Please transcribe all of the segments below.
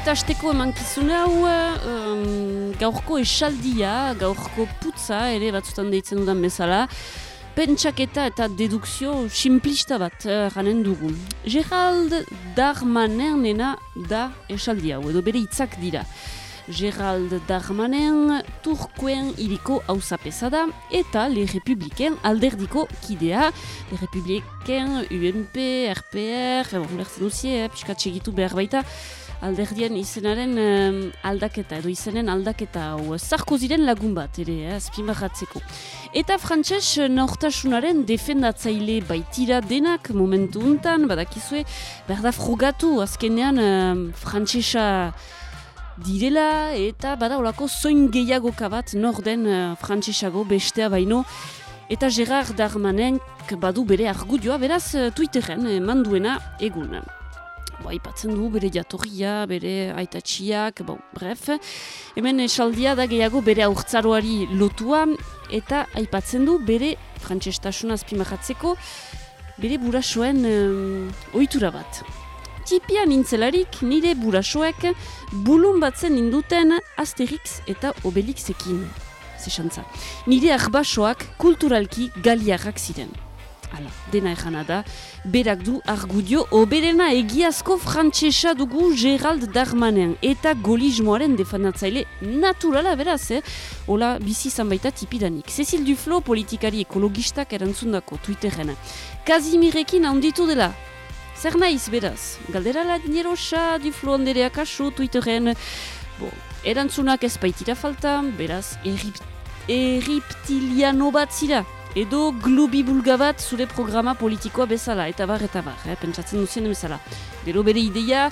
Eta asteko emankizun hau um, gaurko esaldia, gaurko putza ere batzutan deitzen dudan bezala, pentsaketa eta dedukzio simplista bat ranen dugu. Gerald Darmanernena da esaldia hau, edo bere hitzak dira. Gerald Darmanen turkoen iriko hausapesa da eta Le Republiken alderdiko kidea. Le Republiken, UNP, RPR, lertzen duzie, eh, piskat segitu behar baita, alderdien izenaren aldaketa, edo izenen aldaketa hau. Zarko ziren lagun bat, ere, eh, azpimarratzeko. Eta frantses nortasunaren defendatzaile baitira denak momentu untan, badakizue, berda frogatu, azkenean eh, frantsesa direla eta bada olako zoin gehiagoka bat norden uh, frantsesago bestea baino eta Gerard Darmanen badu bere argudioa beraz uh, Twitteren eh, manduena egun. Ba, ipatzen du bere jatorria, bere aitatxiak, bon, bref. Hemen esaldia da gehiago bere aurtzaroari lotua eta aipatzen du bere frantsestasuna azpimahatzeko bere burasoen uh, ohitura bat tipia nintzelarik nire burasoek bulun batzen induten Asterix eta Obelixekin. Zesantza. Nire arbasoak kulturalki galiarrak ziren. Hala, dena ejana da, berak du argudio oberena egiazko frantsesa dugu Gerald Darmanen eta golismoaren defanatzaile naturala beraz, eh? Ola, bizi zanbaita tipidanik. Cecil Duflo politikari ekologistak erantzundako Twitterren. Kazimirekin handitu dela, Zer naiz, beraz? Galdera la dinerosa du fluonderea kasu Twitteren. Bo, erantzunak ez baitira falta, beraz, eriptiliano bat zira. Edo glubi bulga bat zure programa politikoa bezala, eta bar, eta bar, eh, pentsatzen duzien bezala. Gero bere ideia,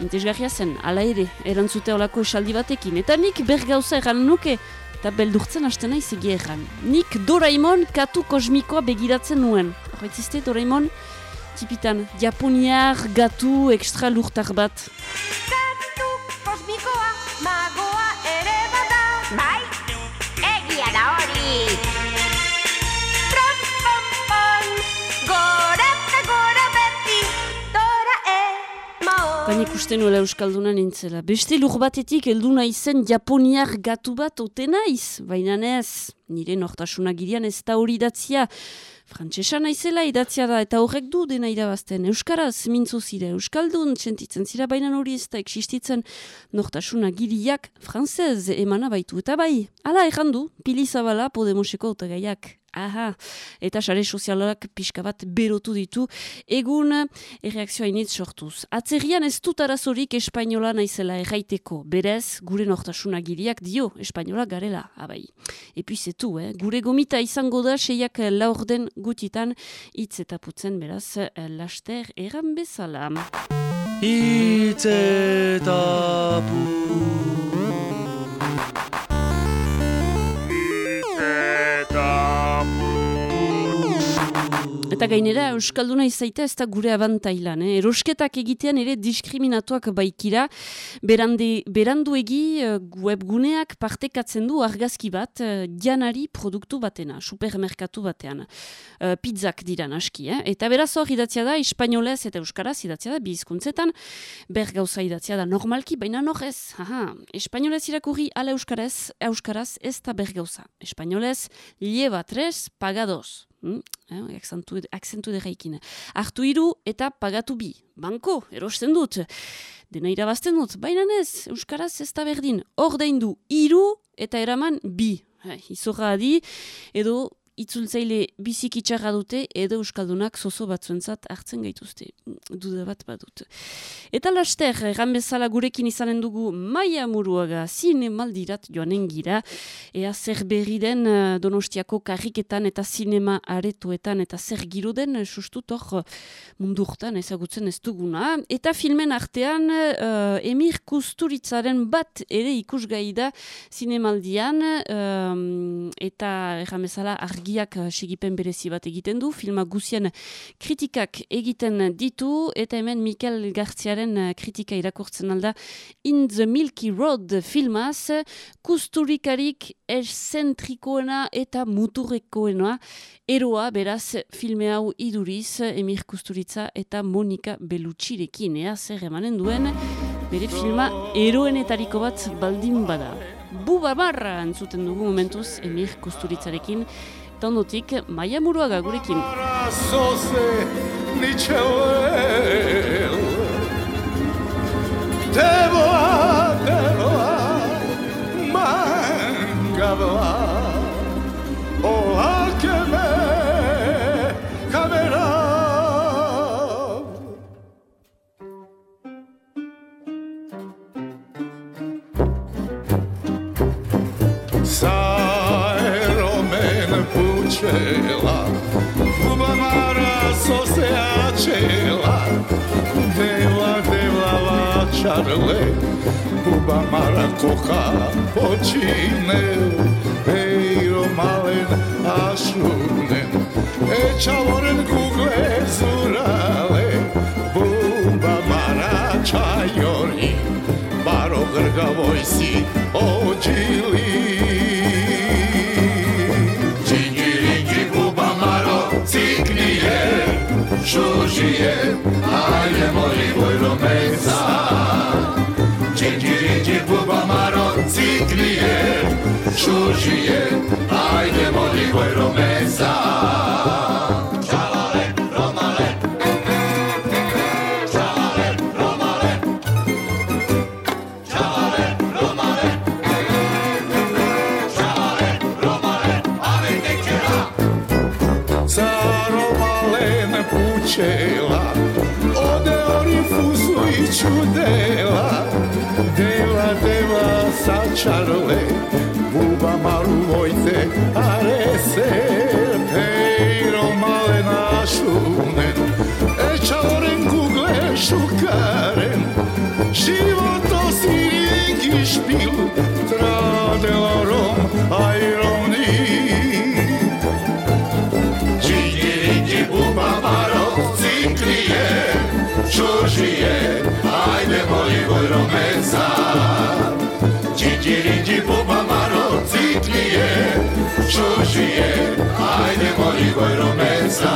intezgarria zen, ala ere, erantzute olako esaldi batekin. Eta nik bergauza erran nuke, eta beldurtzen hasten naiz egia erran. Nik Doraemon katu kosmikoa begiratzen nuen. Horretzizte, Doraemon, tipitan, japoniar gatu ekstra lurtar bat. Baina ikusten nuela Euskalduna nintzela. Beste lur batetik heldu naizen japoniar gatu bat ote naiz. Baina ez, nire nortasuna girean ez da hori datzia. Frantsesa naizela idatzia da eta horrek du dena irabazten. Euskaraz mintzo zira Euskaldun txentitzen zira baina hori ez da existitzen nortasuna giriak frantzez emana baitu eta bai. Hala errandu, pili zabala Podemoseko autagaiak. Aha, eta sare sozialak pixka bat berotu ditu, egun erreakzioa initz sortuz. Atzerian ez dut arazorik espainola naizela erraiteko, berez, gure nortasuna giriak dio, espainola garela, abai. Epuizetu, eh? gure gomita izango da, seiak laurden gutitan, hitz eta putzen, beraz, laster eran bezala. Hitz eta Eta gainera, Euskalduna izaita ez da gure abantailan. Eh? Erosketak egitean ere diskriminatuak baikira. Berande, berandu egi uh, webguneak partekatzen du argazki bat uh, janari produktu batena, supermerkatu batean. Uh, pizzak dira aski. Eh? Eta beraz hor idatzia da, espainolez eta euskaraz idatzia da, bizkuntzetan. Ber gauza idatzia da normalki, baina nor ez. Aha, espainolez irakurri ala euskaraz, euskaraz ez da ber gauza. Espainolez, lleva tres pagados. Mm, eh, akzentu, akzentu derreikin. Artu iru eta pagatu bi. Banko, erosten dut. Dena irabazten dut. Baina ez, Euskaraz ez da berdin. Ordein du iru eta eraman bi. Eh, izorra adi, edo itzultzaile biziki txarra dute edo euskaldunak zozo batzuentzat hartzen gaituzte. Duda bat badut. Eta laster, erran bezala gurekin izanen dugu maia muruaga zinemaldirat joanen gira. Ea zer berri den eh, donostiako karriketan eta zinema aretoetan eta zer giro den eh, sustut hor mundurtan ezagutzen ez duguna. Eta filmen artean uh, Emir Kusturitzaren bat ere ikusgai da zinemaldian um, eta erran bezala argiak segipen berezi bat egiten du, filma guzien kritikak egiten ditu, eta hemen Mikel Gartziaren kritika irakurtzen alda In the Milky Road filmaz, kusturikarik eszentrikoena eta muturrekoena, eroa beraz filme hau iduriz, Emir Kusturitza eta Monika Belutxirekin, ea zer emanen duen, bere filma eroenetariko bat baldin bada. Buba marra entzuten dugu momentuz Emir Kosturitzarekin, eta ondotik Maia Muruaga gurekin. Sose ničel Tevoa, sosjačela Dela, dela, lačarle Buba marakoha počine Ejro malen ašunen Ečavoren gugle zurale Buba maračajori Baro grgavoj si ođili. Şuşiye Aile mori buyru meyza Çingirici buba maron cikliye Şuşiye Aile mori buyru meyza Charle, buba malu vojte, are se peiro male našune, e čaorem kugle šukarem, životo si ringi špil, tradelorom aironi. Čigi ringi buba maro cinkrije, čužije, ajde voli voj romeca, popa marocitnije, čužije, ajde moli goj rumenca.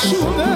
Shoot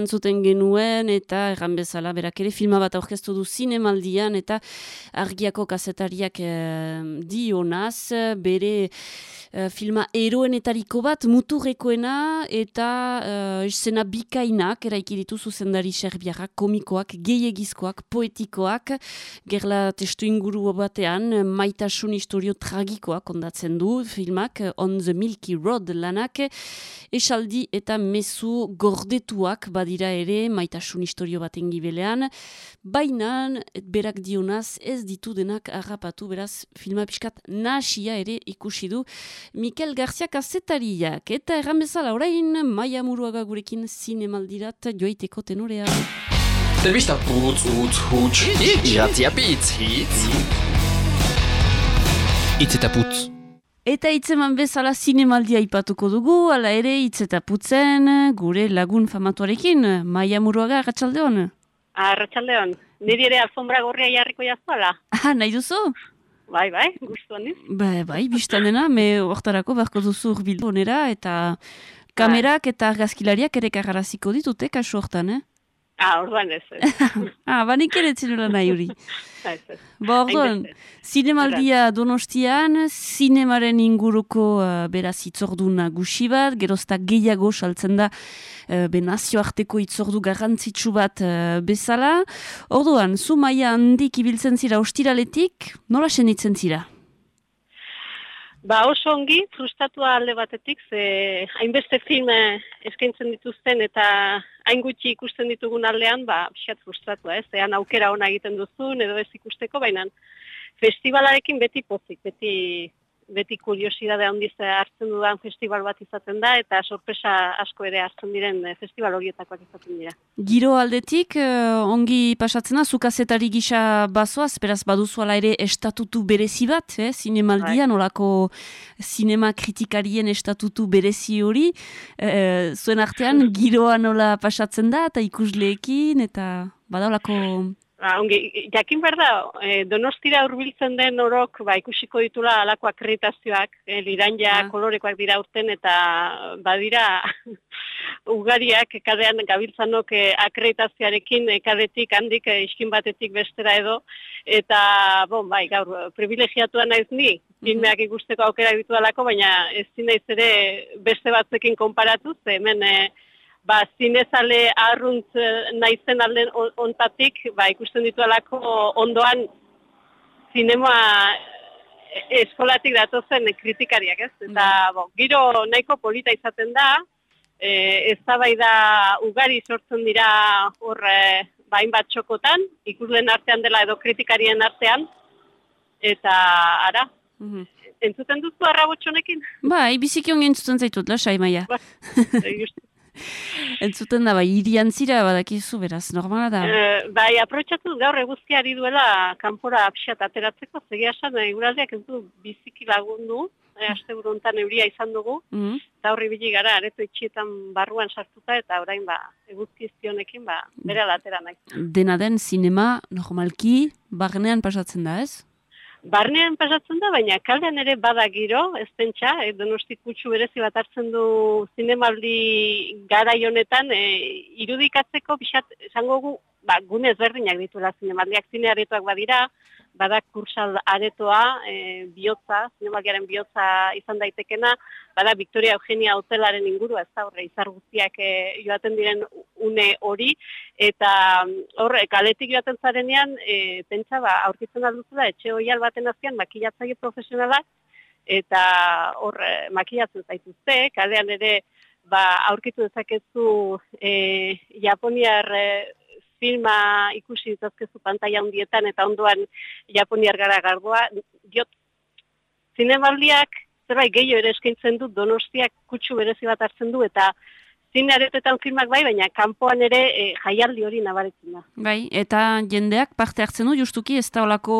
entzuten genuen eta erran bezala berak ere filma bat aurkeztu du zinemaldian eta argiako kazetariak eh, dionaz bere eh, filma eroenetariko bat muturrekoena eta eh, esena bikainak eraiki ditu zuzendari serbiarrak, komikoak, gehiegizkoak, poetikoak, gerla testu inguru batean maitasun historio tragikoak kondatzen du filmak On the Milky Road lanak. Esaldi eta mezu gordetuak badira ere maitasun historio baten gibelean, baina berak dionaz ez ditu denak harrapatu, beraz filma pixkat nasia ere ikusi du Mikel Garcia kazetariak eta erran bezala orain Maia Muruaga gurekin zinemaldirat joaiteko tenorea. Telebista putz, utz, huts, irratia pitz, hitz. Itz eta putz. Eta hitzeman bezala zinemaldia ipatuko dugu, ala ere hitz eta putzen gure lagun famatuarekin, Maia Muruaga, ratxaldeon. Arratxaldeon, niri ere alfombra gorria jarriko jazuala. Ah, nahi duzu? Bai, bai, guztuan niz. Ba, bai, biztan dena, me hortarako beharko duzu urbildu onera, eta kamerak eta argazkilariak ere karraraziko ditute, kasu hortan, eh? Ah, orduan ez. Ah, banik ere txinula nahi hori. Ba, orduan, zinemaldia donostian, zinemaren inguruko uh, beraz itzordu nagusi bat, gerozta gehiago saltzen da uh, benazioarteko itzordu garrantzitsu bat uh, bezala. Orduan, zu maia handik ibiltzen zira ostiraletik, nola senitzen zira? Ba oso ongi, frustratua alde batetik, ze hainbeste film eh, eskaintzen dituzten eta hain gutxi ikusten ditugun aldean, ba, pixat frustratua, ez? Zean aukera ona egiten duzun edo ez ikusteko, baina festivalarekin beti pozik, beti beti kuriosidade handiz hartzen dudan festival bat izaten da, eta sorpresa asko ere hartzen diren eh, festival horietakoak izaten dira. Giro aldetik, eh, ongi pasatzena, zukazetari gisa bazoaz, beraz baduzuala ere estatutu berezi bat, eh, zinemaldian, olako zinema kritikarien estatutu berezi hori, eh, zuen artean giroa nola pasatzen da, eta ikusleekin, eta badaolako... Ba, ongi, jakin behar da, e, donostira hurbiltzen den orok, ba, ikusiko ditula alako akreditazioak, e, liranja Ah. kolorekoak dira urten, eta badira ugariak kadean gabiltzanok e, akreditazioarekin kadetik handik e, iskin batetik bestera edo, eta, bon, bai, gaur, privilegiatua naiz ni, filmeak ikusteko aukera ditudalako, baina ez naiz ere beste batzekin konparatu, ze hemen e, ba, zinezale arruntz eh, naizen alden on- ontatik, ba, ikusten ditualako ondoan zinema eh, eskolatik datozen kritikariak, ez? Eta, bo, giro nahiko polita izaten da, e, eztabaida ugari sortzen dira hor e, bainbat txokotan, ikusleen artean dela edo kritikarien artean, eta, ara, Mhm. entzuten duzu arrabotxonekin? Bai, biziki ongi entzuten zaitut, lasai maia. Ba, Entzuten da, bai, irian zira badakizu, beraz, normala da. Eh, bai, aprotxatu gaur eguzkiari duela kanpora apxat ateratzeko, zegia esan, eh, eguraldiak ez du biziki lagundu, e, aste hontan euria izan dugu, Mhm. eta horri bili gara, areto itxietan barruan sartuta, eta orain ba, eguzki izpionekin, ba, bere latera nahi. Dena den, zinema, normalki, barnean pasatzen da, ez? Barnean pasatzen da, baina kaldean ere bada giro, ez pentsa, e, donosti kutsu berezi bat hartzen du zinemaldi gara honetan, e, irudikatzeko pixat, esango gu, ba, gune ezberdinak dituela zinemaldiak, zine aretoak badira, bada kursal aretoa, e, bihotza, zinemaldiaren bihotza izan daitekena, bada Victoria Eugenia hotelaren ingurua, ez da horre, izar guztiak e, joaten diren une hori, eta mm, horre, kaletik joaten zarenean, e, pentsa, ba, aurkitzen alduzula, etxe oial baten azpian, makilatzaile profesionalak, eta hor makilatzen zaituzte, kalean ere ba, aurkitu dezakezu e, Japoniar e, filma ikusi ditazkezu pantaila handietan eta ondoan Japoniar gara gardoa. Diot, zinemaldiak zerbait gehiago ere eskaintzen du donostiak kutsu berezi bat hartzen du eta zine aretetan filmak bai, baina kanpoan ere e, jaialdi hori nabaritzen da. Bai, eta jendeak parte hartzen du, justuki ez da olako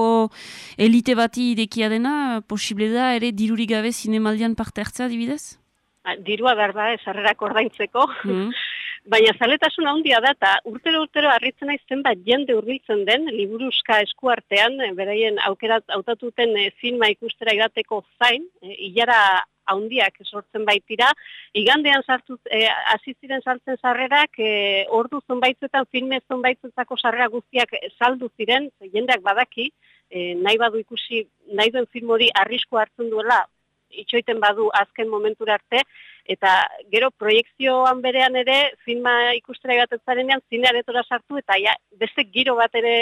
elite bati idekia dena, posible da ere dirurik gabe zinemaldian parte hartzea dibidez? Ba, Dirua behar da, esarrerak ordaintzeko. Mhm. Baina zaletasun handia da, eta urtero-urtero harritzen naiz zenbat jende hurbiltzen den, liburuska eskuartean, eh, beraien aukerat hautatuten eh, filma ikustera idateko zain, eh, ilara handiak sortzen baitira, igandean sartu, eh, hasi ziren sartzen sarrerak, eh, ordu zonbaitzuetan filme zonbaitzuetako sarrera guztiak saldu ziren, jendeak badaki, eh, nahi badu ikusi, nahi duen film hori arrisko hartzen duela, itxoiten badu azken momentura arte, eta gero proiekzioan berean ere filma ikustera joaten zarenean zine aretora sartu eta ja, beste giro bat ere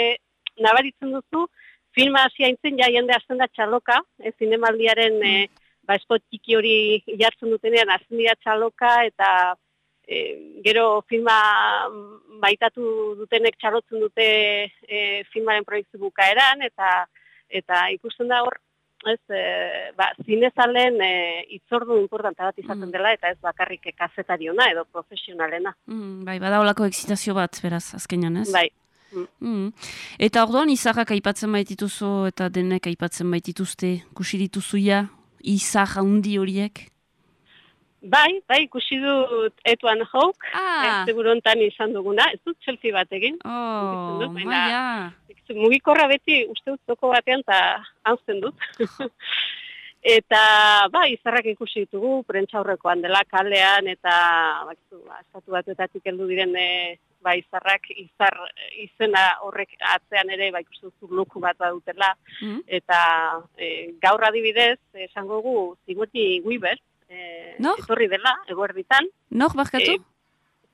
nabaritzen duzu. Filma hasi aintzen ja jende hasten da txaloka, eh, zinemaldiaren eh, ba spot txiki hori jartzen dutenean hasten dira txaloka eta eh, gero filma maitatu dutenek txalotzen dute eh, filmaren proiektu bukaeran eta eta ikusten da hor ez, e, ba, zinezaleen e, itzordu importante bat izaten Mm. dela, eta ez bakarrik kazetariona edo profesionalena. Mm, bai, bada olako excitazio bat, beraz, azkenean, ez? Bai, Mm. Eta orduan, izarrak aipatzen baitituzu eta denek aipatzen baitituzte, kusi dituzuia, izar handi horiek? bai, bai, ikusi dut etuan hauk, Ah! ah. hontan izan duguna, ez dut selfie bat egin, Oh, maia! Mugikorra beti uste dut toko batean eta hantzen dut. eta, ba, izarrak ikusi ditugu, prentxaurrekoan dela kalean, eta, bakizu, ba, estatu batuetatik heldu diren, e, ba, izarrak, izar izena horrek atzean ere, ba, ikusi duzu luku bat badutela, Mhm. eta e, gaur adibidez, esango gu, Ziguni Weaver, e, Nor? etorri dela, eguerditan, Nor, barkatu? Eh,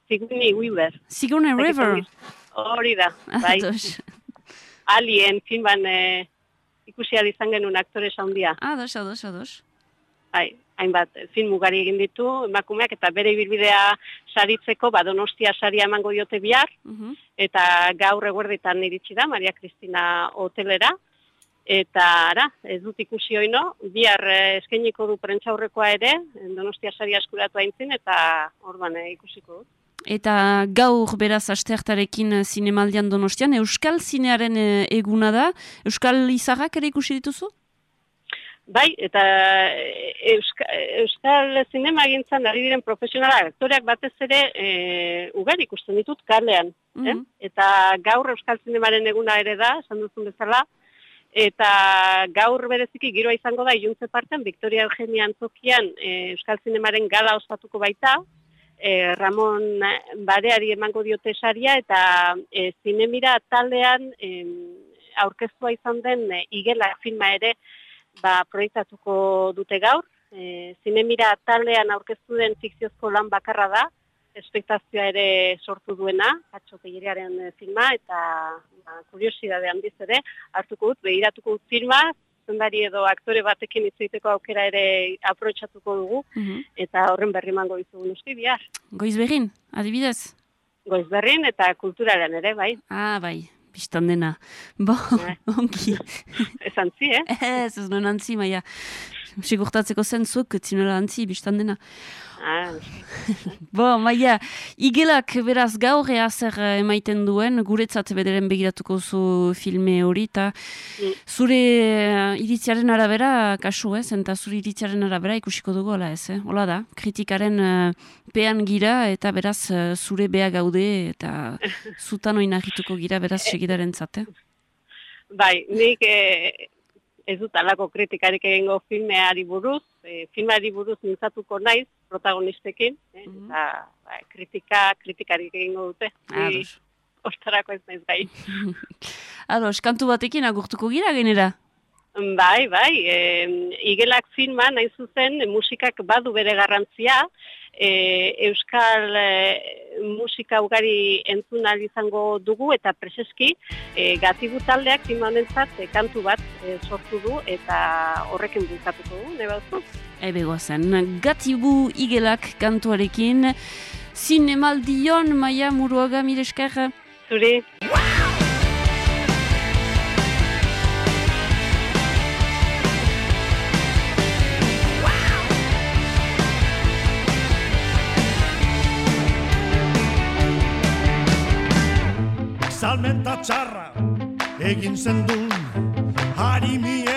Ziguni Weaver. Sigourney River. Hori da, bai. Alien filman e, ikusi ahal izan genuen aktore handia. Ados, ados, ados. Bai, hainbat film ugari egin ditu emakumeak eta bere ibilbidea saritzeko ba Donostia saria emango diote bihar Mhm. eta gaur eguerditan iritsi da Maria Cristina hotelera eta ara, ez dut ikusi oino, bihar eh, eskainiko du prentzaurrekoa ere, Donostia saria eskuratu aintzin eta orban eh, ikusiko dut. Eta gaur beraz asteartarekin eh, zinemaldian donostian, Euskal Zinearen eh, eguna da. Euskal Izarrak ere ikusi dituzu? Bai, eta e, Euska, Euskal zinema egintzan ari diren profesionalak, aktoreak batez ere e, ugari ikusten ditut kalean. eh? Mhm. Eta gaur Euskal zinemaren eguna ere da, esan duzun bezala, eta gaur bereziki giroa izango da iluntze parten, Victoria Eugenia Antzokian e, Euskal zinemaren gala ospatuko baita, e, Ramon Bareari emango diote saria, eta e, zinemira taldean e, aurkeztua izan den e, igela filma ere, ba, proiektatuko dute gaur. E, zinemira taldean aurkeztu den fikziozko lan bakarra da, espektazioa ere sortu duena, Pegueriaren e, filma, eta ba, kuriosidade handiz ere, hartuko dut, behiratuko dut filma, zendari edo aktore batekin hitz egiteko aukera ere aprobetxatuko dugu, Mhm. eta horren berri mango dizugu noski bihar. Goiz begin, adibidez? Goiz berrin eta kulturalean ere, bai, Ah, bai, biztan dena. Bo, Bai. ongi. esan zi, eh? Ez, ez nuen antzi, maia. Sigurtatzeko zentzuk, zinela antzi, biztan dena. Ah, Bo, maia, igelak beraz gaur zer eh, emaiten duen, guretzat bederen begiratuko zu filme hori, eta Mm. zure eh, iritziaren arabera, kasu ez, eta zure iritziaren arabera ikusiko dugu, hola ez, eh? Hola da, kritikaren eh, pean gira, eta beraz eh, zure bea gaude, eta zutan oin argituko gira, beraz segidaren zate. Bai, nik eh, ez dut alako kritikarik egingo filmeari buruz, eh, filmeari buruz mintzatuko naiz protagonistekin, eh, Mhm. eta ba, kritika, kritikarik egingo dute. Ados. Ostarako ez naiz gai. Ados, kantu batekin agurtuko gira genera. Bai, bai, e, igelak filma, nahi zuzen, musikak badu bere garrantzia, e, euskal e, musika ugari entzun izango dugu, eta preseski, e, gatibu taldeak filma honentzat e, kantu bat e, sortu du, eta horrekin bulkatuko du, ne baduzu? Ebe goazen, gatibu igelak kantuarekin, zinemaldion, maia muruaga mireskar. Zuri, Salmenta txarra egin zendun Harimie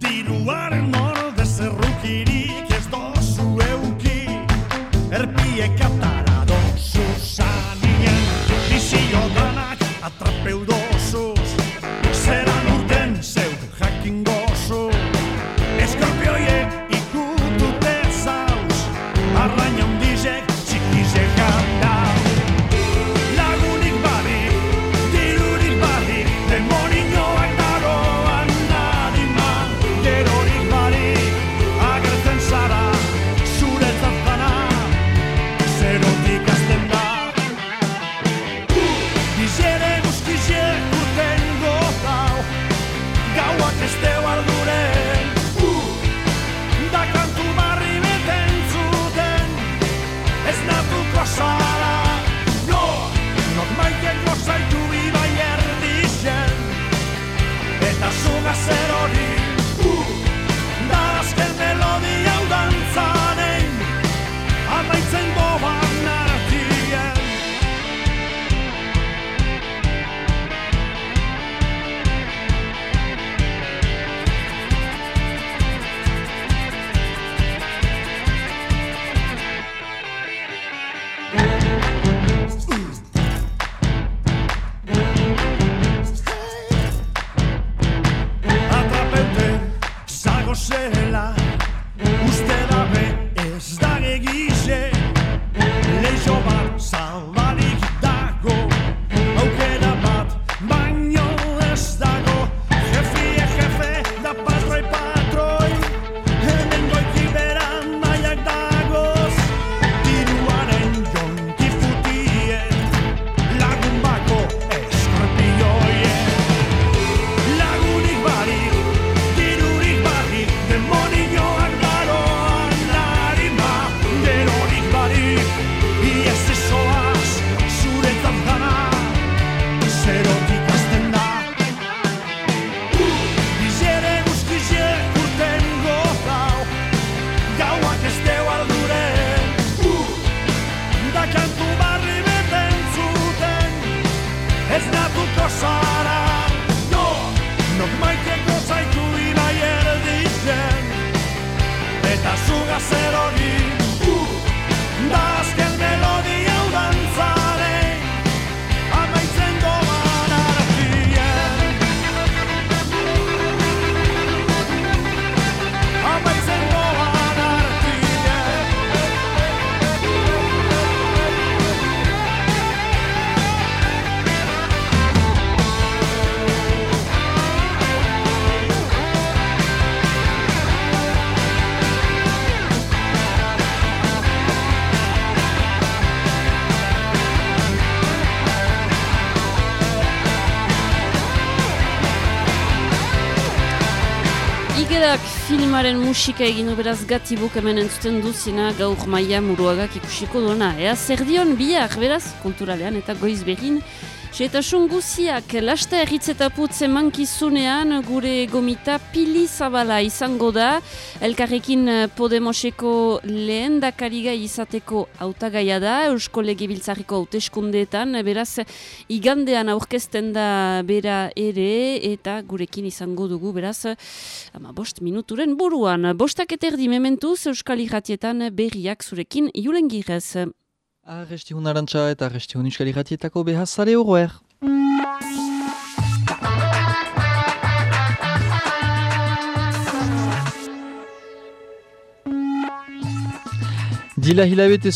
diruaren Eta filmaren musika egin beraz gatibuk hemen entzuten duzina gaur maia muruagak ikusiko duena. Ea zer dion biak beraz kulturalean eta goiz behin. Xetasun guziak, lasta erritzetaputz emankizunean gure gomita pili zabala izango da. Elkarrekin eh, Podemoseko lehen dakariga izateko hautagaia da, Eusko Legebiltzarriko hauteskundeetan, beraz igandean aurkezten da bera ere eta gurekin izango dugu beraz ama bost minuturen buruan. Bostak eterdi mementuz Euskal Irratietan berriak zurekin julen girez. Arrestihun arantxa eta arrestihun euskal irratietako behazare horroer. Dila hilabete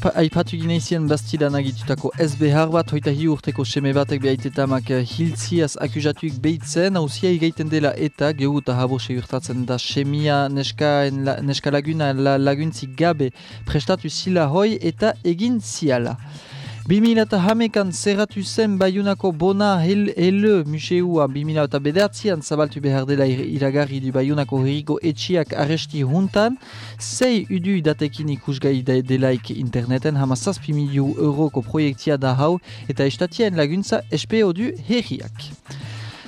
pa- aipatu gineizien bastidan agitutako ez behar bat, hoita hi urteko seme batek behaitetamak hiltziaz akuzatuik behitzen, hausia igaiten dela eta gehu eta habose urtatzen da semia neska, la, neska laguna la, laguntzik gabe prestatu zila hoi eta egin ziala. 2000 eta hamekan zerratu zen Bayunako bona hel, hele museua 2000 eta bederatzean zabaltu behar dela ir- iragarri du Bayunako herriko etxiak arresti juntan, sei udu datekin ikusgai delaik interneten hama zazpi miliu euroko proiektia da hau eta estatien laguntza espeo du herriak.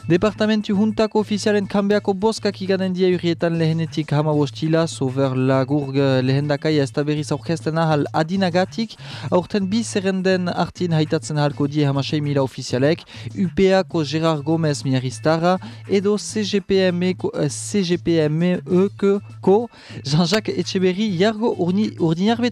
Departamentu juntako ofizialen kanbeako boskak iganen dia urrietan lehenetik hama bostila, sover lagurg lehendakaia ez da berriz aurkesten ahal adinagatik, aurten bi zerrenden artin haitatzen ahalko die hama 6 mila ofizialek, UPA-ko Gerard Gomez miaristara, edo CGPME-ko eh, CGPME-ko Jean-Jacques Etxeberri jargo urni, urdinar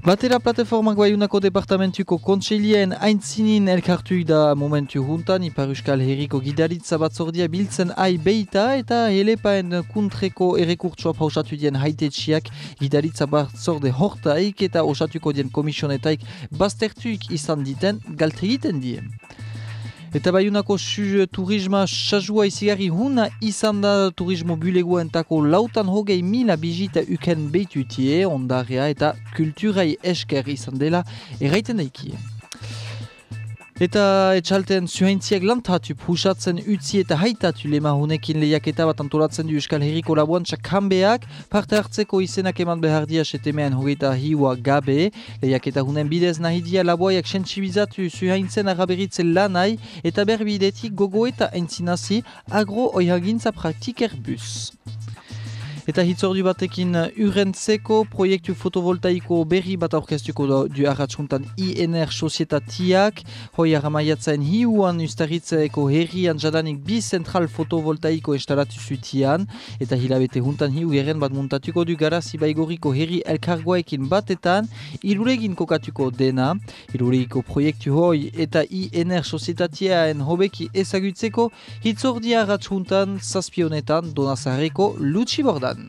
Batera plataformak baiunako departamentuko kontseilien aintzinin elkartu da momentu juntan, Ipar Euskal Herriko gidaritza batzordia biltzen ai beita eta helepaen kuntreko erekurtsua pausatu dien haitetxiak gidaritza batzorde hortaik eta osatuko dien komisionetaik baztertuik izan diten galtegiten die. Eta baiunako su turisma sajua izigarri huna izan da turismo bulegua entako lautan hogei mila bizita uken beitutie, ondarea eta kulturai esker izan dela erraiten daikie. Eta etxalten zuhaintziak lantatu pusatzen utzi eta haitatu lema honekin lehiaketa bat antolatzen du Euskal Herriko labuantxak kanbeak, parte hartzeko izenak eman behar dia setemean hogeita hiua gabe, lehiaketa hunen bidez nahi dia laboaiak sentsibizatu zuhaintzen araberitze lanai eta berbidetik gogo eta entzinazi agro oihagintza praktiker bus. Eta hitzordu batekin urentzeko proiektu fotovoltaiko berri bat aurkeztuko du arratsuntan INR sozietatiak, hoi aramaiatzen hiuan ustaritzeko herrian jadanik bi zentral fotovoltaiko instalatu zutian, eta hilabete juntan hiu geren bat muntatuko du garazi baigoriko herri elkargoekin batetan, iruregin kokatuko dena, iruregiko proiektu hoi eta INR sozietatiaen hobeki ezagutzeko hitzordi arratsuntan zazpionetan donazarreko lutsi bordan.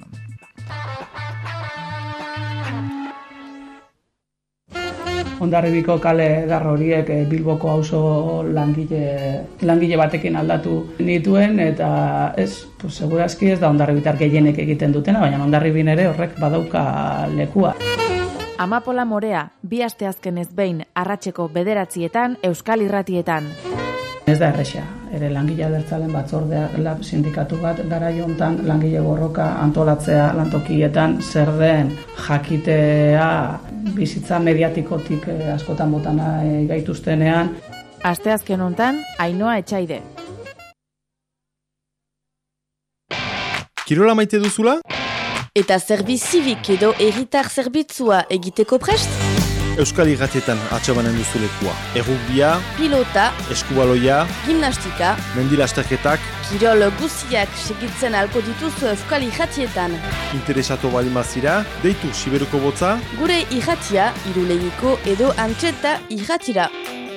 Ondarribiko kale edar horiek eh, Bilboko auzo langile, langile batekin aldatu nituen eta ez, pues, segurazki ez da ondarribitar gehienek egiten dutena, baina ondarribin ere horrek badauka lekua. Amapola Morea, bi asteazkenez behin arratseko bederatzietan Euskal Irratietan. Ez da erresa, ere langile abertzalen batzordea lab sindikatu bat gara jontan langile borroka antolatzea lantokietan zer den jakitea bizitza mediatikotik eh, askotan botana eh, gaituztenean. Asteazken hontan Ainoa Etxaide. Kirola maite duzula? Eta zerbiz zibik edo erritar zerbitzua egiteko prest? Euskal Irratietan atxabanen duzulekua. Errugbia, Pilota, eskubaloia, gimnastika, mendilasterketak, kirol guziak segitzen alko dituzu Euskal Irratietan. interesatu bali mazira, deitu Siberuko botza, Gure irratia, irulegiko edo antxeta irratira.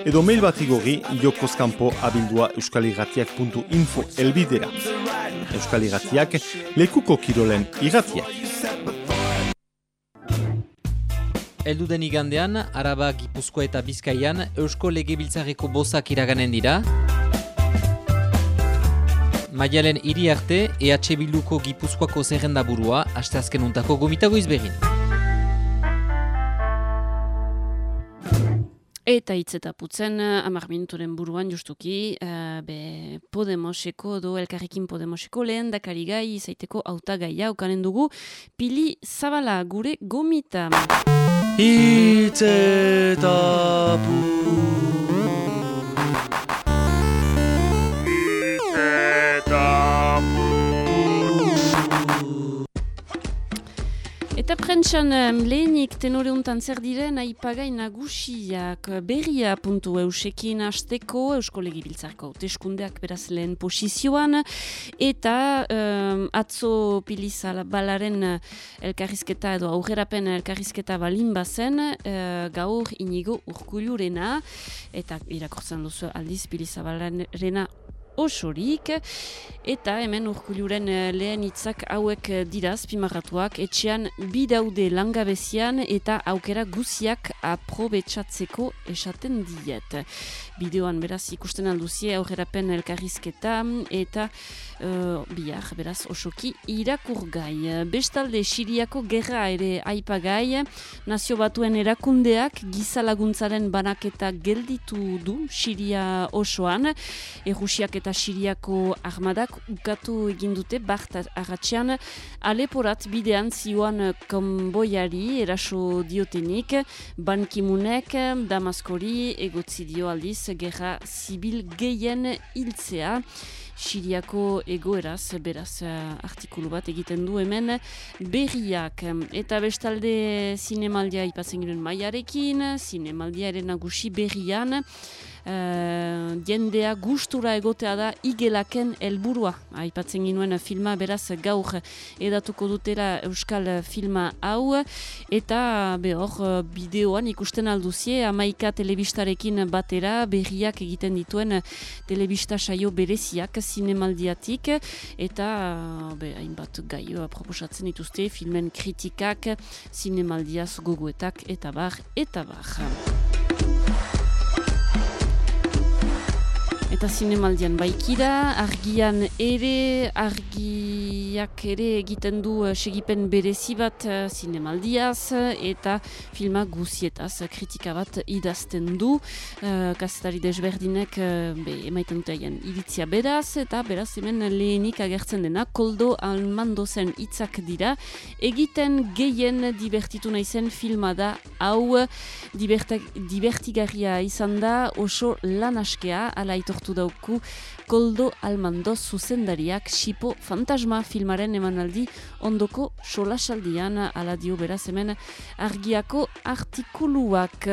edo mail bat igorri jokozkampo abildua euskalirratiak.info elbidera. Euskal Irratiak, lekuko kirolen irratiak. Eldu den igandean, Araba, Gipuzkoa eta Bizkaian, Eusko Legebiltzarreko bozak iraganen dira. Maialen hiri arte, EH Bilduko Gipuzkoako zerrenda burua, asteazken untako gomitago izbegin. Eta hitz eta putzen, amar minuturen buruan justuki, uh, be Podemoseko edo elkarrekin Podemoseko lehen dakari gai izaiteko hautagaia okanen dugu, pili zabala gure gomita. Eta pu. Eta prentsan lehenik tenore untan zer diren aipagai nagusiak berria puntu eusekin hasteko Eusko Legibiltzarko hauteskundeak beraz lehen posizioan eta em, atzo piliza balaren elkarrizketa edo aurrerapen elkarrizketa balin bazen eh, gaur inigo urkulurena eta irakortzen duzu aldiz piliza osorik, eta hemen urkuluren eh, lehen hitzak hauek eh, dira azpimarratuak etxean bi daude langabezian eta aukera guziak aprobetsatzeko esaten diet. Bideoan beraz ikusten alduzie aurrerapen elkarrizketa eta uh, bihar beraz osoki irakurgai. Bestalde Siriako gerra ere aipagai, nazio batuen erakundeak giza laguntzaren banaketa gelditu du Siria osoan, Errusiak eta Siriako armadak ukatu egin dute bart arratxean aleporat bidean zioan konboiari eraso diotenik bankimunek damaskori egotzi dio aldiz gerra zibil gehien hiltzea Siriako egoeraz, beraz, eh, artikulu bat egiten du hemen berriak. Eta bestalde zinemaldia ipatzen giren maiarekin, zinemaldia ere nagusi berrian, Uh, jendea gustura egotea da igelaken helburua. Aipatzen ginuen filma beraz gaur edatuko dutela euskal filma hau. Eta behor bideoan ikusten alduzie amaika telebistarekin batera berriak egiten dituen telebista saio bereziak zinemaldiatik. Eta be, hainbat gai proposatzen dituzte filmen kritikak zinemaldiaz gogoetak eta bar eta bar Eta zinemaldian baikira, argian ere, argiak ere egiten du uh, segipen berezi bat uh, zinemaldiaz, eta filma guzietaz kritika bat idazten du. Uh, Kazetari desberdinek uh, be, emaiten dutaien iritzia beraz, eta beraz hemen lehenik agertzen dena, koldo almando zen hitzak dira, egiten gehien divertitu naizen filma da, hau divertigarria izan da, oso lan askea, ala aitortu hartu dauku Koldo Almandoz zuzendariak Sipo Fantasma filmaren emanaldi ondoko solasaldian. Ala dio beraz hemen argiako artikuluak.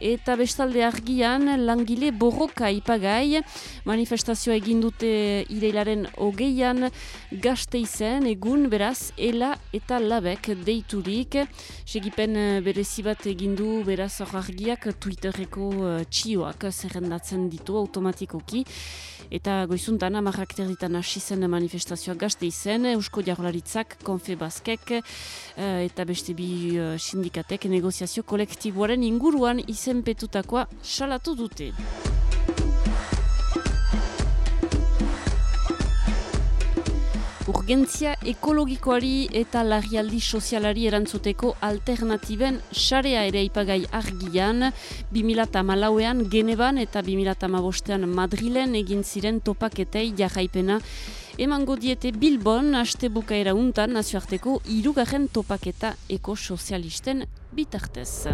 Eta bestalde argian langile borroka ipagai. Manifestazioa egin dute ireilaren hogeian. Gazte izen egun beraz ela eta labek deiturik. Segipen eh, berezi bat egin du beraz hor argiak Twitterreko eh, txioak zerrendatzen ditu automatikoki eta goizuntan amarrak terditan hasi zen manifestazioa gazte izen Eusko Jarlaritzak, Konfebazkek eta beste bi sindikatek negoziazio kolektiboaren inguruan izenpetutakoa salatu dute. Urgentzia ekologikoari eta larrialdi sozialari erantzuteko alternatiben sarea ere aipagai argian, 2008an Geneban eta 2008an Madrilen egin ziren topaketei jarraipena Emango diete Bilbon, haste bukaera untan, nazioarteko irugarren topaketa ekosozialisten bitartez.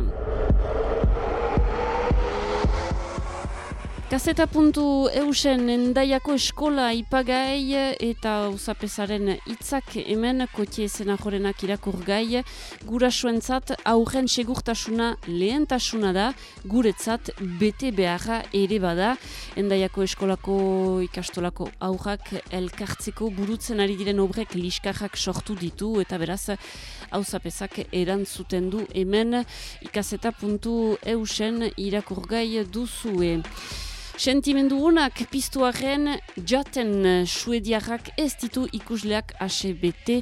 Eusen endaiako eskola ipagai eta usapesaren hitzak hemen kotie zena jorenak irakur gai gurasoentzat aurren segurtasuna lehentasuna da guretzat bete beharra ere bada endaiako eskolako ikastolako aurrak elkartzeko burutzen ari diren obrek liskarrak sortu ditu eta beraz hauzapesak erantzuten du hemen ikazeta puntu eusen irakur gai duzue. Sentimendu honak piztuaren jaten suediarrak ez ditu ikusleak ASBT,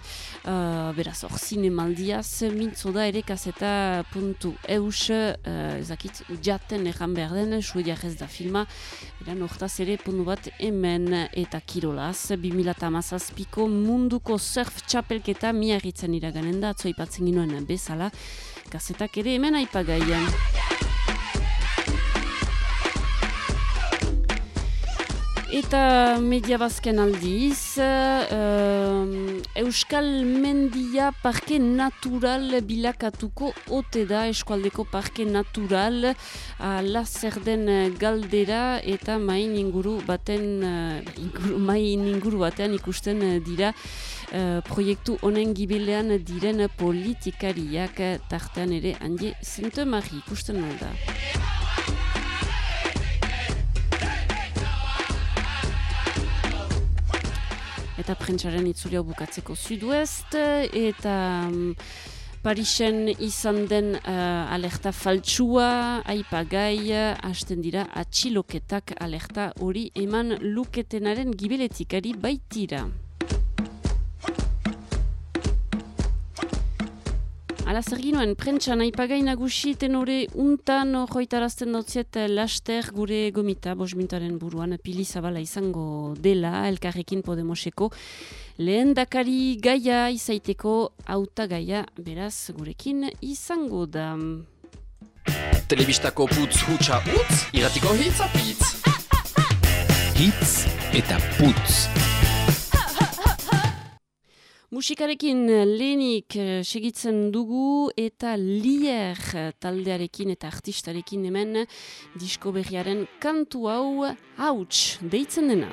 uh, beraz hor zinemaldiaz, mintzo da ere kaseta puntu eus, uh, ezakit jaten erran behar den, suediar ez da filma, eran hortaz ere puntu bat hemen eta kirolaz, 2008ko munduko surf txapelketa miarritzen iraganen da, atzoipatzen ginoen bezala, kasetak ere hemen aipagaian. Eta media bazken aldiz, uh, Euskal Mendia Parke Natural bilakatuko ote da eskualdeko Parke Natural ala zer den galdera eta main inguru baten uh, inguru, main inguru batean ikusten dira uh, proiektu honen gibilean diren politikariak tartean ere handi zentemari ikusten da. Eta prentsaren itzuli hau bukatzeko Sudoest eta um, Parisen izan den uh, alerta faltsua, aipagai, hasten dira atxiloketak alerta hori eman luketenaren gibeletikari baitira. Ala zer ginoen, prentsa nahi pagai nagusi tenore untan joitarazten dutziet laster gure gomita bosmintaren buruan pili zabala izango dela elkarrekin Podemoseko lehen dakari gaia izaiteko auta gaia beraz gurekin izango da. Telebistako putz hutsa utz, iratiko hitz apitz. Hitz eta putz. Musikarekin lehenik eh, segitzen dugu eta lier taldearekin eta artistarekin hemen disko berriaren kantu hau hauts deitzen dena.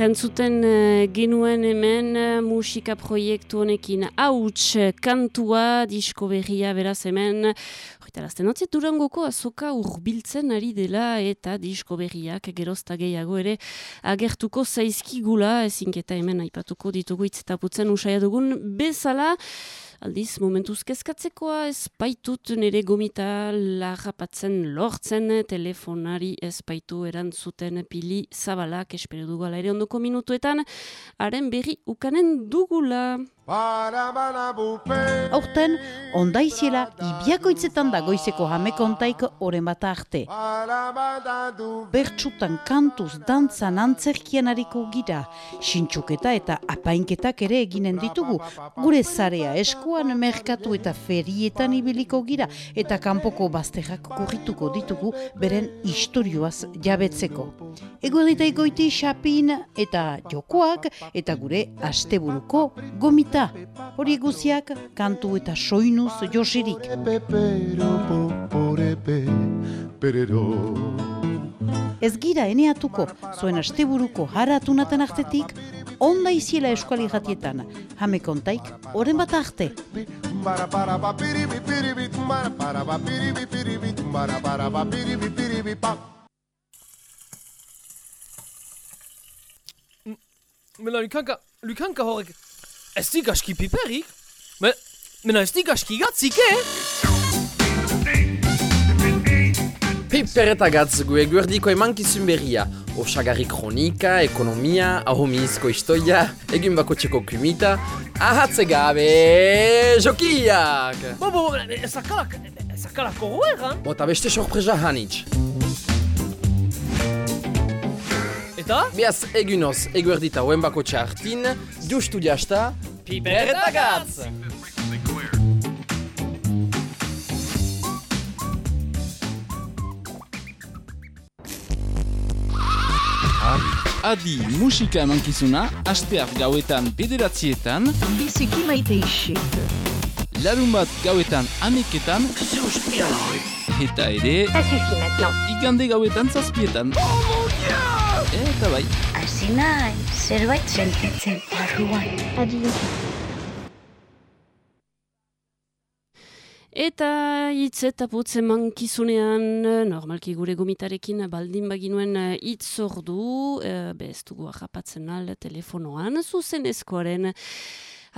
Lier, entzuten eh, genuen hemen eh, musika proiektu honekin hauts kantua, disko berria beraz hemen. Horretarazten hotzi durangoko azoka urbiltzen ari dela eta disko berriak gerozta gehiago ere agertuko zaizkigula, ezinketa hemen aipatuko ditugu itzetaputzen usaia dugun bezala. Aldiz, momentuz kezkatzekoa ez baitut nire gomita larrapatzen lortzen telefonari ez baitu erantzuten pili zabalak espero dugala ere ondoko minutuetan haren berri ukanen dugula. Aurten, ondaiziela ibiakoitzetan da goizeko jamekontaik oren bat arte. Bertsutan kantuz dantzan antzerkian hariko gira, sintxuketa eta apainketak ere eginen ditugu. Gure zarea eskuan merkatu eta ferietan ibiliko gira eta kanpoko bazterrak kurrituko ditugu beren istorioaz jabetzeko. Egoerita egoiti xapin eta jokoak eta gure asteburuko gomita. Hori guziak kantu eta soinuz josirik. Ez gira eneatuko, zuen asteburuko haratunaten artetik, onda iziela eskuali jatietan, jame kontaik, oren bat arte. Mela, Lukanka, Lukanka horrek, ez dik aski piperik? Me, mena ez dik aski gatzik, eh? Piper eta gatz gu eguerdiko emankizun berria. Osagarri kronika, ekonomia, ahomizko istoia, egin bako txeko kumita, ahatze gabe jokiak! Bo, bo, bo, ezakalak, ezakalak horregan? Bota beste sorpresa hanitz. Eta? Beaz egunoz eguerdita hoen bako txartin, justu jasta, Piper eta gatz! Adi musika emankizuna, astear gauetan bederatzietan, Biziki maite isik. larun bat gauetan aneketan, eta ere, igande gauetan zazpietan. Eta bai, Hasi nahi, zerbait sentitzen barruan. Adio. Eta hitz eta putz emankizunean, eh, normalki gure gomitarekin baldin baginuen eh, hitz ordu, e, bez dugu ahapatzen al telefonoan, zuzenezkoaren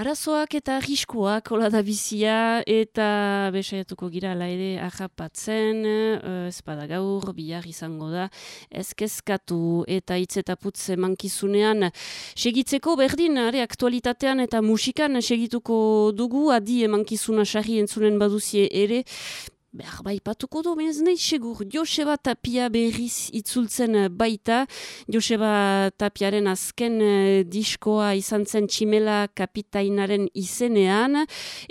arazoak eta arriskuak hola da bizia, eta besaiatuko gira ala ere ahapatzen, e, ez bada gaur, bihar izango da, ezkezkatu eta hitz eta putz emankizunean, Segitzeko berdin, are, aktualitatean eta musikan segituko dugu, adi emankizuna sarri entzunen baduzie ere, behar bai patuko du, ez nahi segur, Joseba Tapia berriz itzultzen eh, baita, Joseba Tapiaren azken eh, diskoa izan zen tximela kapitainaren izenean,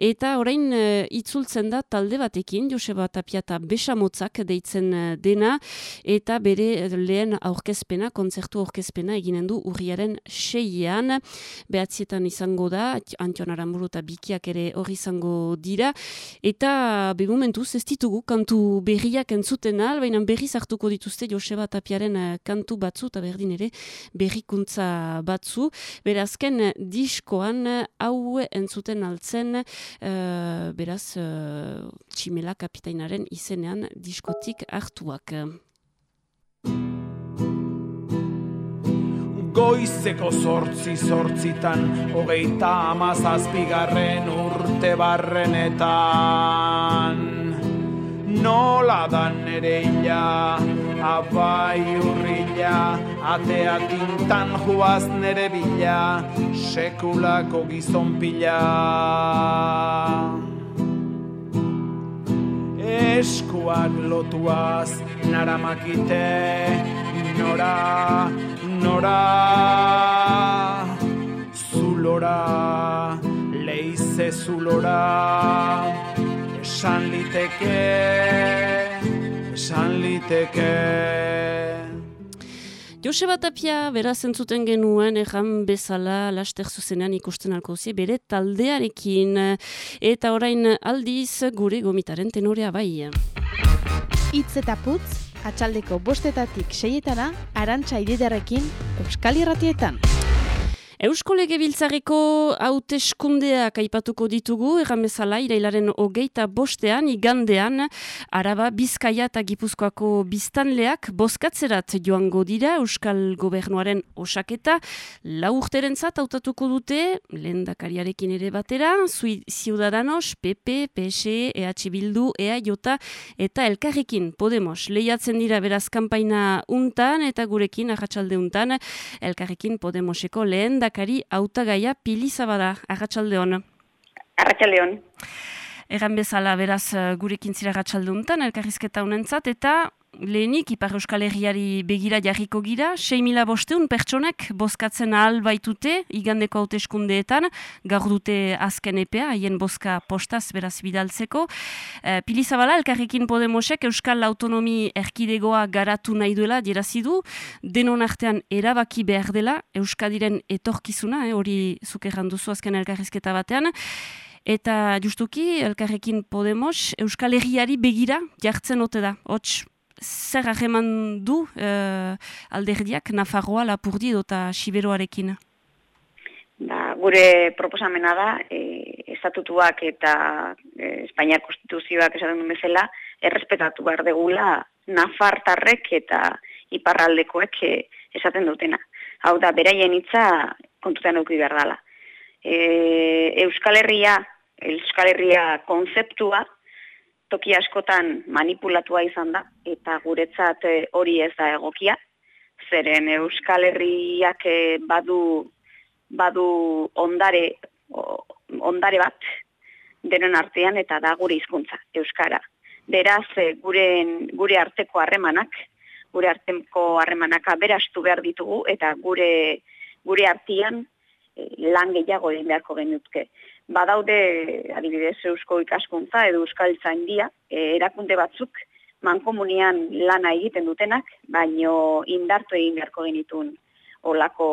eta orain eh, itzultzen da talde batekin, Joseba Tapia eta besamotzak deitzen eh, dena, eta bere eh, lehen aurkezpena, kontzertu aurkezpena eginen du urriaren seian, behatzietan izango da, Antion Aramburu eta Bikiak ere hori izango dira, eta be momentuz ez ditugu kantu berriak entzuten al, baina berriz hartuko dituzte Joseba Tapiaren eh, kantu batzu eta berdin ere berrikuntza batzu. Berazken diskoan eh, hau entzuten altzen eh, beraz eh, tximela kapitainaren izenean diskotik hartuak. Goizeko sortzi sortzitan, hogeita amazazpigarren urte barrenetan. Nola da nere ila, abai urrila, atea tintan joaz nere bila, sekulako gizon pila. Eskuak lotuaz, naramakite, nora, nora, zulora, leize zulora, esan liteke, esan liteke. Joseba Tapia beraz entzuten genuen erran bezala laster zuzenean ikusten alko zie bere taldearekin eta orain aldiz gure gomitaren tenorea bai. Itz eta putz, atxaldeko bostetatik seietana, arantxa ididarekin, Euskal Irratietan. Eusko Legebiltzareko hauteskundeak aipatuko ditugu, erran bezala, irailaren hogeita bostean, igandean, araba bizkaia eta gipuzkoako biztanleak boskatzerat joango dira, Euskal Gobernuaren osaketa, lau urteren zat hautatuko dute, lehen ere batera, Zui, Ciudadanos, PP, PSE, EH Bildu, EAJ eta Elkarrekin Podemos. Lehiatzen dira beraz kanpaina untan eta gurekin, ahatsalde untan, Elkarrekin Podemoseko lehen lehendakari hautagaia pili zabada. Arratxalde hon. Arratxalde hon. Egan bezala, beraz, gurekin zira arratxalde honetan, elkarrizketa honentzat, eta lehenik, Ipar Euskal Herriari begira jarriko gira, 6.000 bosteun pertsonek bozkatzen ahal baitute, igandeko hauteskundeetan, gaur dute azken epea, haien bozka postaz beraz bidaltzeko. E, Pili Zabala, elkarrekin Podemosek Euskal Autonomi Erkidegoa garatu nahi duela, dirazidu, denon artean erabaki behar dela, Euskadiren etorkizuna, eh, hori eh, zuk duzu azken elkarrizketa batean, Eta justuki, elkarrekin Podemos, Euskal Herriari begira jartzen ote da. Hots, zer hageman du uh, alderdiak Nafarroa, Lapurdi eta Siberoarekin? Ba, gure proposamena da, e, estatutuak eta e, Espainiar konstituzioak esaten duen bezala, errespetatu behar degula Nafartarrek eta iparraldekoek e, esaten dutena. Hau da, beraien hitza kontutan eduki behar dela. E, Euskal Herria, Euskal Herria konzeptua, toki askotan manipulatua izan da, eta guretzat eh, hori ez da egokia, zeren Euskal Herriak eh, badu, badu ondare, ondare bat denon artean eta da gure hizkuntza Euskara. Beraz, eh, gure, gure arteko harremanak, gure arteko harremanak aberastu behar ditugu, eta gure, gure artian lan gehiago egin beharko genutke badaude adibidez eusko ikaskuntza edo euskal zaindia, e, erakunde batzuk mankomunian lana egiten dutenak, baino indartu egin beharko genitun olako,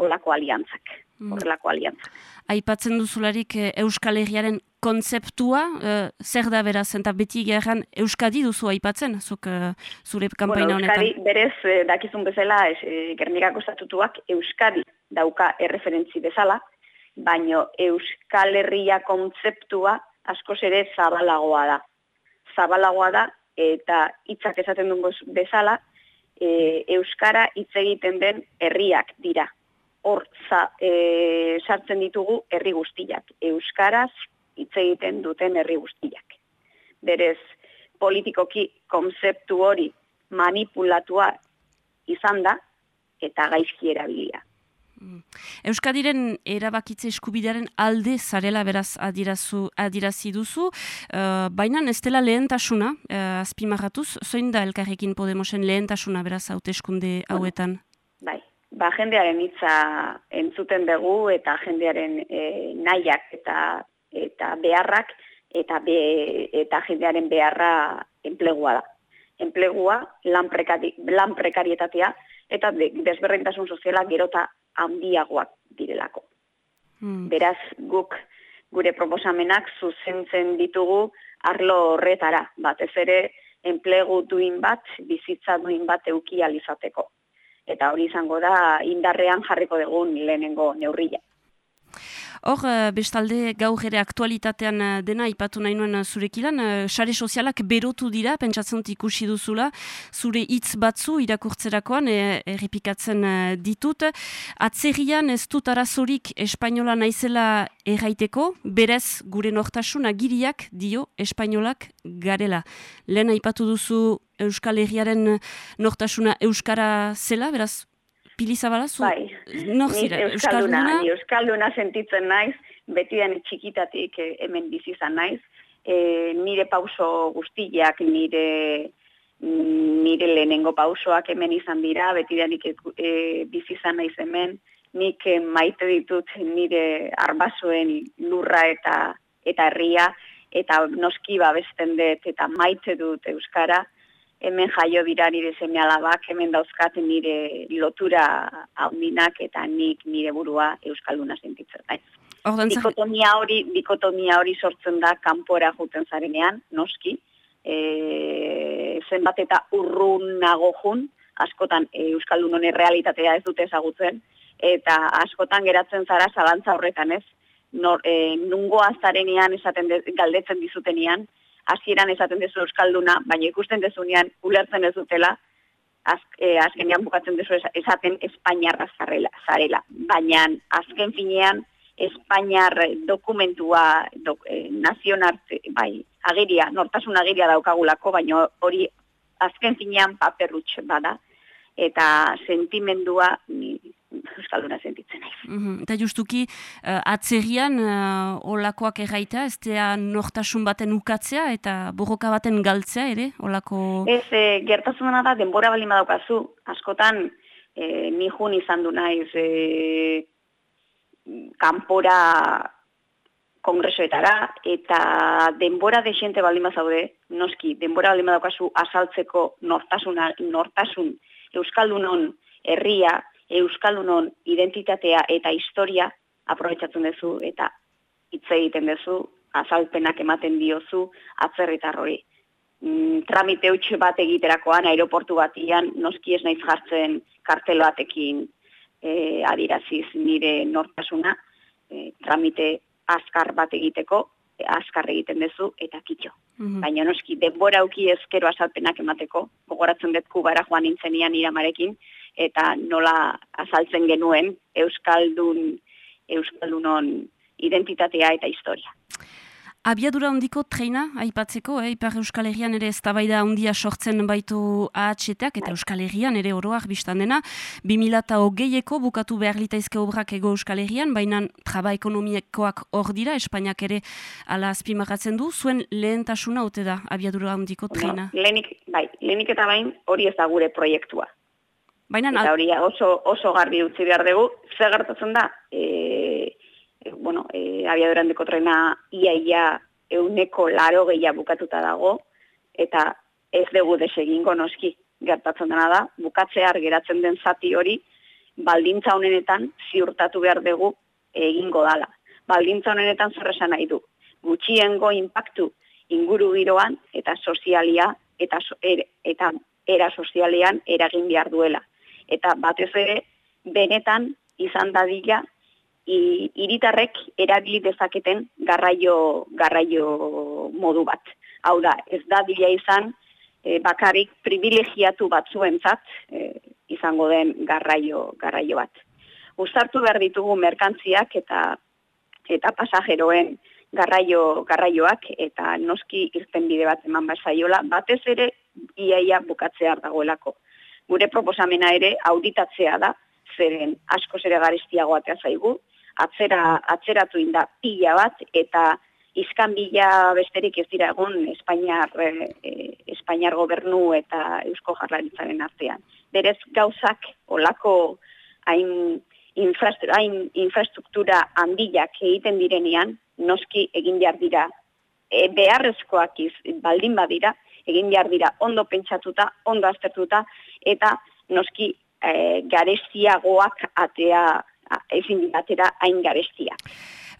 olako aliantzak, mm. horrelako aliantzak. Aipatzen duzularik e, Euskal Herriaren kontzeptua, e, zer da beraz, eta beti gerran Euskadi duzu aipatzen, zuk e, zure kampaina bueno, Euskadi, berez, dakizun bezala, e, Gernikako estatutuak Euskadi dauka erreferentzi bezala, baino Euskal Herria kontzeptua askoz ere zabalagoa da. Zabalagoa da eta hitzak esaten dugu bezala, e, Euskara hitz egiten den herriak dira. Hor e, sartzen ditugu herri guztiak. Euskaraz hitz egiten duten herri guztiak. Berez, politikoki konzeptu hori manipulatua izan da eta gaizki erabilia. Euskadiren erabakitze eskubidearen alde zarela beraz adirazu, adirazi duzu, uh, baina ez dela lehentasuna, uh, azpimarratuz, zoin da elkarrekin Podemosen lehentasuna beraz hauteskunde hauetan? Bai, ba jendearen hitza entzuten dugu eta jendearen e, nahiak eta eta beharrak eta be, eta jendearen beharra enplegua da. Enplegua, lan, prekari, lan prekarietatea, eta desberrentasun soziala gerota handiagoak direlako. Hmm. Beraz, guk gure proposamenak zuzentzen ditugu arlo horretara, batez ere enplegu duin bat, bizitza duin bat euki alizateko. Eta hori izango da indarrean jarriko dugun lehenengo neurria. Hor, eh, bestalde gaur ere aktualitatean eh, dena ipatu nahi nuen eh, zurekilan, sare sozialak berotu dira, pentsatzen ikusi duzula, zure hitz batzu irakurtzerakoan errepikatzen ditut. Atzerian ez dut arazorik espainola naizela erraiteko, berez gure nortasun agiriak dio espainolak garela. Lehen aipatu duzu Euskal Herriaren nortasuna Euskara zela, beraz Pili Zabalazu? Bai, zira, Euskalduna, Euskalduna? sentitzen naiz, betian txikitatik eh, hemen bizizan naiz, e, nire pauso guztiak, nire nire lehenengo pausoak hemen izan dira, betidanik e, eh, bizizan naiz hemen, nik maite ditut nire arbazuen lurra eta eta herria, eta noski babesten dut eta maite dut Euskara, hemen jaio dira nire seme alabak, hemen dauzkat nire lotura handinak eta nik nire burua euskalduna sentitzen da. Dikotomia hori, dikotomia hori sortzen da kanpora juten zarenean, noski, e, zenbat eta urrunago jun, askotan e, Euskaldunon realitatea ez dute ezagutzen, eta askotan geratzen zara zalantza horretan ez, Nor, e, nungo aztarenean esaten de, galdetzen dizutenean, hasieran esaten dezu Euskalduna, baina ikusten dezunean ulertzen ez dutela, az, e, azkenean bukatzen dezu esa- esaten Espainiarra zarela, zarela. Baina azken finean Espainiar dokumentua, do, e, nazionarte, bai, agiria, nortasun agiria daukagulako, baina hori azken finean paperrutx bada, eta sentimendua ni Euskalduna sentitzen naiz. Mhm. Eta justuki, uh, atzerian uh, olakoak erraita, ez da nortasun baten ukatzea eta borroka baten galtzea ere, olako... Ez, e, gertasuna da, denbora bali badaukazu, askotan, e, ni jun izan du naiz, e, kanpora kongresoetara, eta denbora desente baldin bazaude, noski, denbora baldin badaukazu azaltzeko nortasuna, nortasun Euskaldunon herria, Euskaldunon identitatea eta historia aprobetsatzen duzu eta hitz egiten duzu, azalpenak ematen diozu atzerritar hori. Mm, tramite huts bat egiterakoan aeroportu batian noski ez naiz jartzen kartel batekin e, adiraziz nire nortasuna, e, tramite azkar bat egiteko, azkar egiten duzu eta kitxo. Mhm. Baina noski denbora auki ezkero azalpenak emateko, gogoratzen dut kubara joan nintzenian iramarekin, eta nola azaltzen genuen Euskaldun, Euskaldunon identitatea eta historia. Abiadura handiko treina, aipatzeko, eh? Ipar Euskal Herrian ere eztabaida handia sortzen baitu AHTak eta Euskal Herrian ere oroak biztan dena. 2008eko bukatu behar litaizke obrak ego Euskal Herrian, baina traba ekonomiekoak hor dira, Espainiak ere ala azpimarratzen du, zuen lehentasuna ote da abiadura handiko treina. No, lehenik, bai, lehenik eta bain hori ez da gure proiektua. Baina Eta hori oso, oso garbi utzi behar dugu, zer gertatzen da, e, e, bueno, e, abiadura handiko trena ia-ia euneko laro gehiago bukatuta dago, eta ez dugu desegingo noski gertatzen dena da, bukatzear geratzen den zati hori, baldintza honenetan ziurtatu behar dugu egingo dala. Baldintza honenetan zer esan nahi du. Gutxiengo impactu inguru giroan eta sozialia eta, so, er, eta era sozialean eragin behar duela. Eta batez ere, benetan izan dadila hiritarrek erabili dezaketen garraio, garraio modu bat. Hau da, ez da dila izan e, bakarrik privilegiatu batzuentzat e, izango den garraio, garraio bat. Uztartu behar ditugu merkantziak eta eta pasajeroen garraio garraioak eta noski irten bide bat eman bazaiola, batez ere iaia bukatzear dagoelako. Gure proposamena ere auditatzea da, zeren asko ere garestiagoatea zaigu, atzera, atzeratu inda pila bat eta izkan bila besterik ez dira egun Espainiar, eh, Espainiar gobernu eta Eusko Jarlaritzaren artean. Berez gauzak olako hain infrastruktura, hain infrastruktura handiak egiten direnean, noski egin behar dira, e, beharrezkoak iz, baldin badira, egin behar dira ondo pentsatuta, ondo aztertuta, eta noski e, garestiagoak atea, ezin dira hain garestia.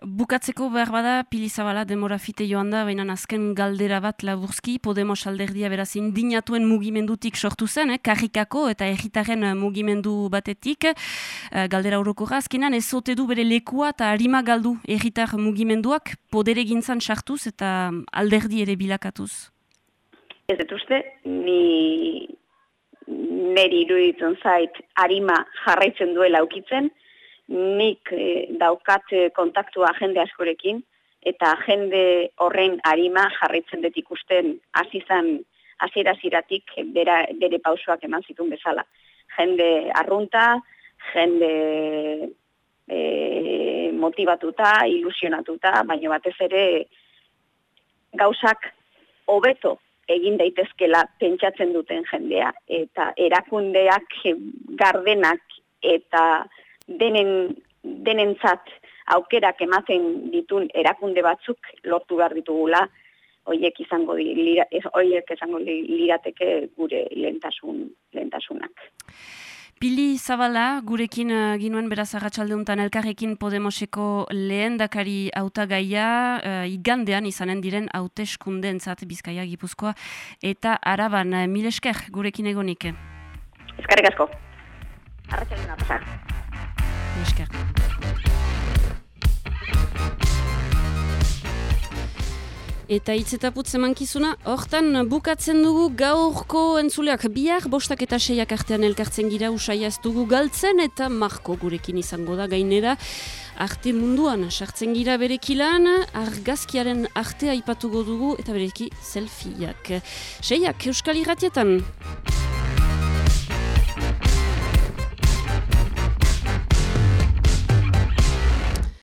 Bukatzeko behar bada, pilizabala demora fite joan da, baina azken galdera bat laburzki, Podemos alderdia beraz indinatuen mugimendutik sortu zen, eh, karrikako eta erritaren eh, mugimendu batetik, eh, galdera orokorra, azkenan ez ote du bere lekua eta harima galdu erritar mugimenduak podere gintzan sartuz eta alderdi ere bilakatuz. Ez dut uste, ni neri iruditzen zait harima jarraitzen duela aukitzen, nik eh, daukat eh, kontaktua jende askorekin, eta jende horren harima jarraitzen dut ikusten azizan hasiera ziratik bera, bere pausoak eman zituen bezala. Jende arrunta, jende e, motivatuta, ilusionatuta, baina batez ere gauzak hobeto egin daitezkela pentsatzen duten jendea eta erakundeak eh, gardenak eta denen denentzat aukerak ematen ditun erakunde batzuk lortu behar ditugula hoiek izango di- lira, ez- hoiek izango li- lirateke gure lehentasun lehentasunak. Pili Zabala, gurekin uh, ginuen beraz arratsalde honetan elkarrekin Podemoseko lehen dakari hautagaia uh, igandean izanen diren hauteskundeentzat Bizkaia Gipuzkoa eta Araban uh, mil esker gurekin egonik. Eskarrik asko. Arratsaldeon esker. Eta hitz eta putz emankizuna, hortan bukatzen dugu gaurko entzuleak bihar, bostak eta seiak artean elkartzen gira usai ez dugu galtzen, eta marko gurekin izango da gainera. Arte munduan, sartzen gira berekilan, argazkiaren artea aipatuko dugu, eta bereki selfieak. Seiak, Euskal Irratietan.